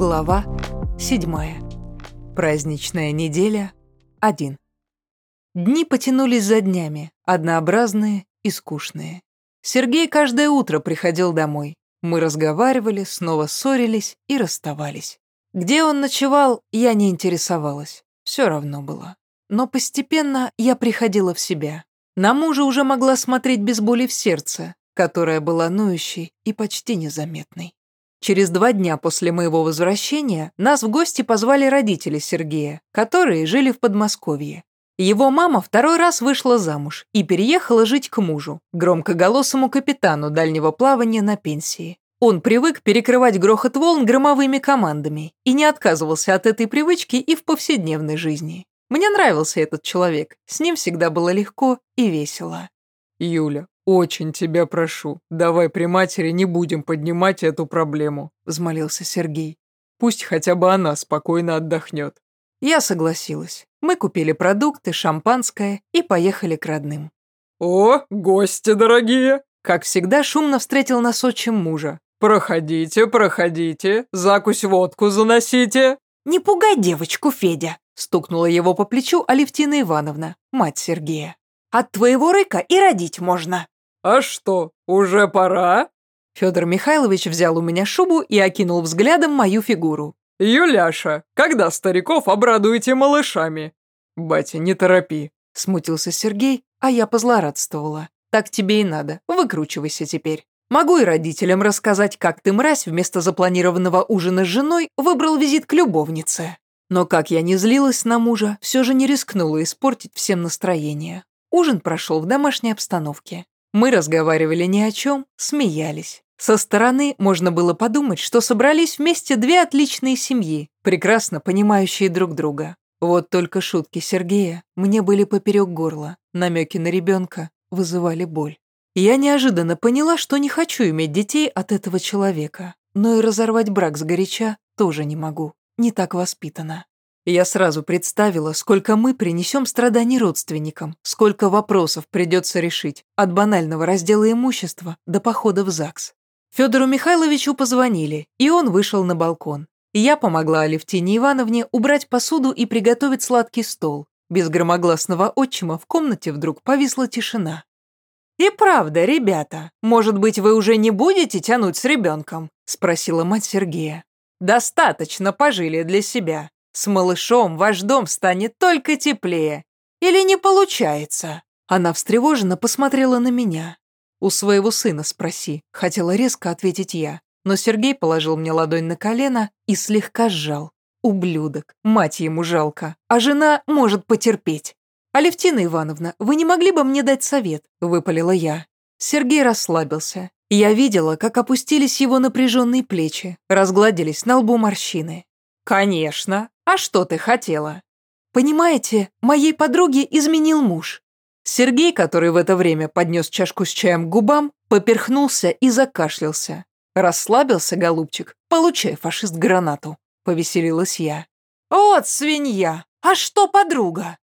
Глава 7. Праздничная неделя 1. Дни потянулись за днями, однообразные и скучные. Сергей каждое утро приходил домой. Мы разговаривали, снова ссорились и расставались. Где он ночевал, я не интересовалась. Все равно было. Но постепенно я приходила в себя. На мужа уже могла смотреть без боли в сердце, которая была ноющей и почти незаметной. Через два дня после моего возвращения нас в гости позвали родители Сергея, которые жили в Подмосковье. Его мама второй раз вышла замуж и переехала жить к мужу, громкоголосому капитану дальнего плавания на пенсии. Он привык перекрывать грохот волн громовыми командами и не отказывался от этой привычки и в повседневной жизни. Мне нравился этот человек, с ним всегда было легко и весело. «Юля, очень тебя прошу, давай при матери не будем поднимать эту проблему», — взмолился Сергей. «Пусть хотя бы она спокойно отдохнет». Я согласилась. Мы купили продукты, шампанское и поехали к родным. «О, гости дорогие!» Как всегда, шумно встретил нас отчим мужа. «Проходите, проходите, закусь водку заносите». «Не пугай девочку, Федя», — стукнула его по плечу Алевтина Ивановна, мать Сергея. «От твоего рыка и родить можно». «А что, уже пора?» Федор Михайлович взял у меня шубу и окинул взглядом мою фигуру. «Юляша, когда стариков обрадуете малышами?» «Батя, не торопи», — смутился Сергей, а я позлорадствовала. «Так тебе и надо, выкручивайся теперь. Могу и родителям рассказать, как ты, мразь, вместо запланированного ужина с женой выбрал визит к любовнице». Но как я не злилась на мужа, все же не рискнула испортить всем настроение. Ужин прошел в домашней обстановке. Мы разговаривали ни о чем, смеялись. Со стороны можно было подумать, что собрались вместе две отличные семьи, прекрасно понимающие друг друга. Вот только шутки Сергея мне были поперек горла, намеки на ребенка вызывали боль. Я неожиданно поняла, что не хочу иметь детей от этого человека, но и разорвать брак сгоряча тоже не могу, не так воспитана. Я сразу представила, сколько мы принесем страданий родственникам, сколько вопросов придется решить, от банального раздела имущества до похода в ЗАГС. Федору Михайловичу позвонили, и он вышел на балкон. Я помогла Алевтине Ивановне убрать посуду и приготовить сладкий стол. Без громогласного отчима в комнате вдруг повисла тишина. «И правда, ребята, может быть, вы уже не будете тянуть с ребенком?» – спросила мать Сергея. «Достаточно пожили для себя. С малышом ваш дом станет только теплее. Или не получается?» Она встревоженно посмотрела на меня. «У своего сына спроси», — хотела резко ответить я. Но Сергей положил мне ладонь на колено и слегка сжал. Ублюдок, мать ему жалко, а жена может потерпеть. «Алевтина Ивановна, вы не могли бы мне дать совет?» – выпалила я. Сергей расслабился. Я видела, как опустились его напряженные плечи, разгладились на лбу морщины. «Конечно. А что ты хотела?» «Понимаете, моей подруге изменил муж. Сергей, который в это время поднес чашку с чаем к губам, поперхнулся и закашлялся. «Расслабился, голубчик? Получай, фашист, гранату!» — повеселилась я. «Вот свинья! А что подруга?»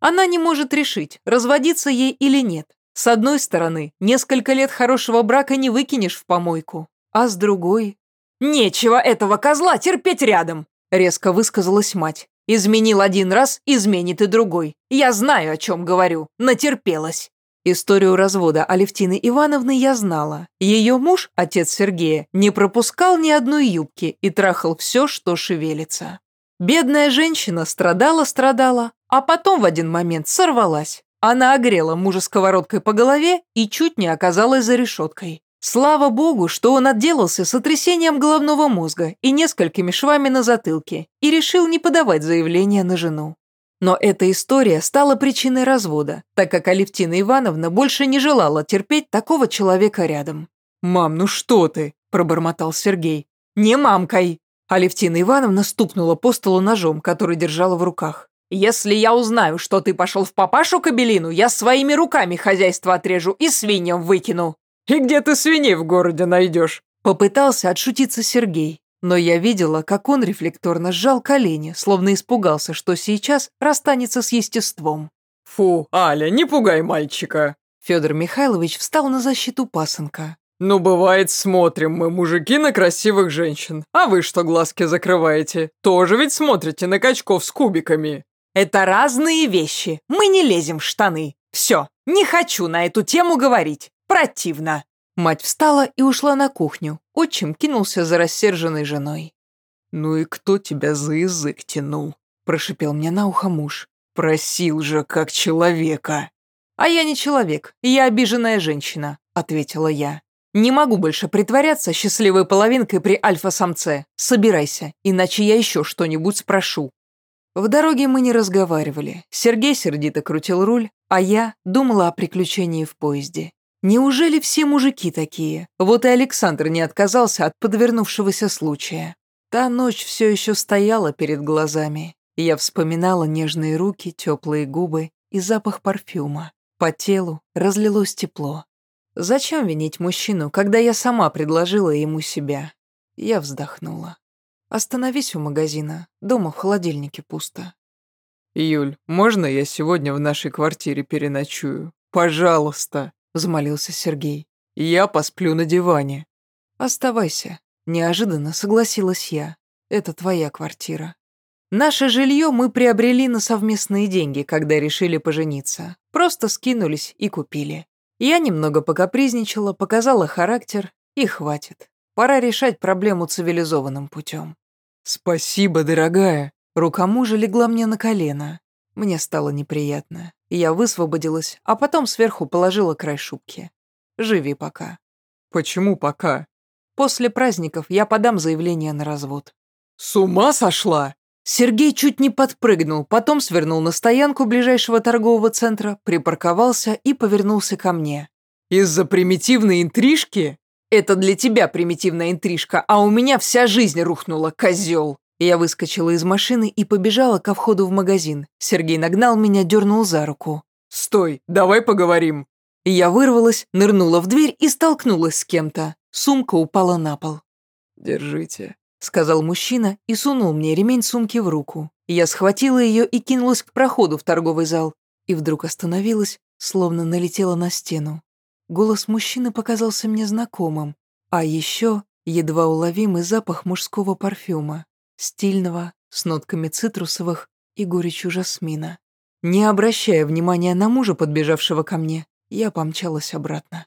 Она не может решить, разводиться ей или нет. С одной стороны, несколько лет хорошего брака не выкинешь в помойку, а с другой... «Нечего этого козла терпеть рядом!» — резко высказалась мать. Изменил один раз, изменит и другой. Я знаю, о чем говорю. Натерпелась. Историю развода Алевтины Ивановны я знала. Ее муж, отец Сергея, не пропускал ни одной юбки и трахал все, что шевелится. Бедная женщина страдала-страдала, а потом в один момент сорвалась. Она огрела мужа сковородкой по голове и чуть не оказалась за решеткой. Слава богу, что он отделался сотрясением головного мозга и несколькими швами на затылке и решил не подавать заявление на жену. Но эта история стала причиной развода, так как Алевтина Ивановна больше не желала терпеть такого человека рядом. «Мам, ну что ты?» – пробормотал Сергей. «Не мамкой!» Алевтина Ивановна стукнула по столу ножом, который держала в руках. «Если я узнаю, что ты пошел в папашу Кабелину, я своими руками хозяйство отрежу и свиньям выкину!» «И где ты свиней в городе найдешь?» Попытался отшутиться Сергей, но я видела, как он рефлекторно сжал колени, словно испугался, что сейчас расстанется с естеством. «Фу, Аля, не пугай мальчика!» Федор Михайлович встал на защиту пасынка. «Ну, бывает, смотрим мы, мужики, на красивых женщин. А вы что глазки закрываете? Тоже ведь смотрите на качков с кубиками». «Это разные вещи. Мы не лезем в штаны. Все, не хочу на эту тему говорить. Противно». Мать встала и ушла на кухню. Отчим кинулся за рассерженной женой. «Ну и кто тебя за язык тянул?» – прошипел мне на ухо муж. «Просил же, как человека». «А я не человек, я обиженная женщина», – ответила я. «Не могу больше притворяться счастливой половинкой при альфа-самце. Собирайся, иначе я еще что-нибудь спрошу». В дороге мы не разговаривали. Сергей сердито крутил руль, а я думала о приключении в поезде. Неужели все мужики такие? Вот и Александр не отказался от подвернувшегося случая. Та ночь все еще стояла перед глазами. Я вспоминала нежные руки, теплые губы и запах парфюма. По телу разлилось тепло. Зачем винить мужчину, когда я сама предложила ему себя? Я вздохнула. Остановись у магазина, дома в холодильнике пусто. «Юль, можно я сегодня в нашей квартире переночую? Пожалуйста!» Взмолился Сергей. «Я посплю на диване». «Оставайся», — неожиданно согласилась я. «Это твоя квартира». Наше жилье мы приобрели на совместные деньги, когда решили пожениться. Просто скинулись и купили. Я немного покапризничала, показала характер, и хватит. Пора решать проблему цивилизованным путем. «Спасибо, дорогая!» Рука мужа легла мне на колено. Мне стало неприятно. Я высвободилась, а потом сверху положила край шубки. Живи пока. Почему пока? После праздников я подам заявление на развод. С ума сошла? Сергей чуть не подпрыгнул, потом свернул на стоянку ближайшего торгового центра, припарковался и повернулся ко мне. «Из-за примитивной интрижки?» «Это для тебя примитивная интрижка, а у меня вся жизнь рухнула, козел!» Я выскочила из машины и побежала ко входу в магазин. Сергей нагнал меня, дернул за руку. «Стой, давай поговорим». Я вырвалась, нырнула в дверь и столкнулась с кем-то. Сумка упала на пол. «Держите», — сказал мужчина и сунул мне ремень сумки в руку. Я схватила ее и кинулась к проходу в торговый зал. И вдруг остановилась, словно налетела на стену. Голос мужчины показался мне знакомым. А еще едва уловимый запах мужского парфюма стильного, с нотками цитрусовых и горечью жасмина. Не обращая внимания на мужа, подбежавшего ко мне, я помчалась обратно.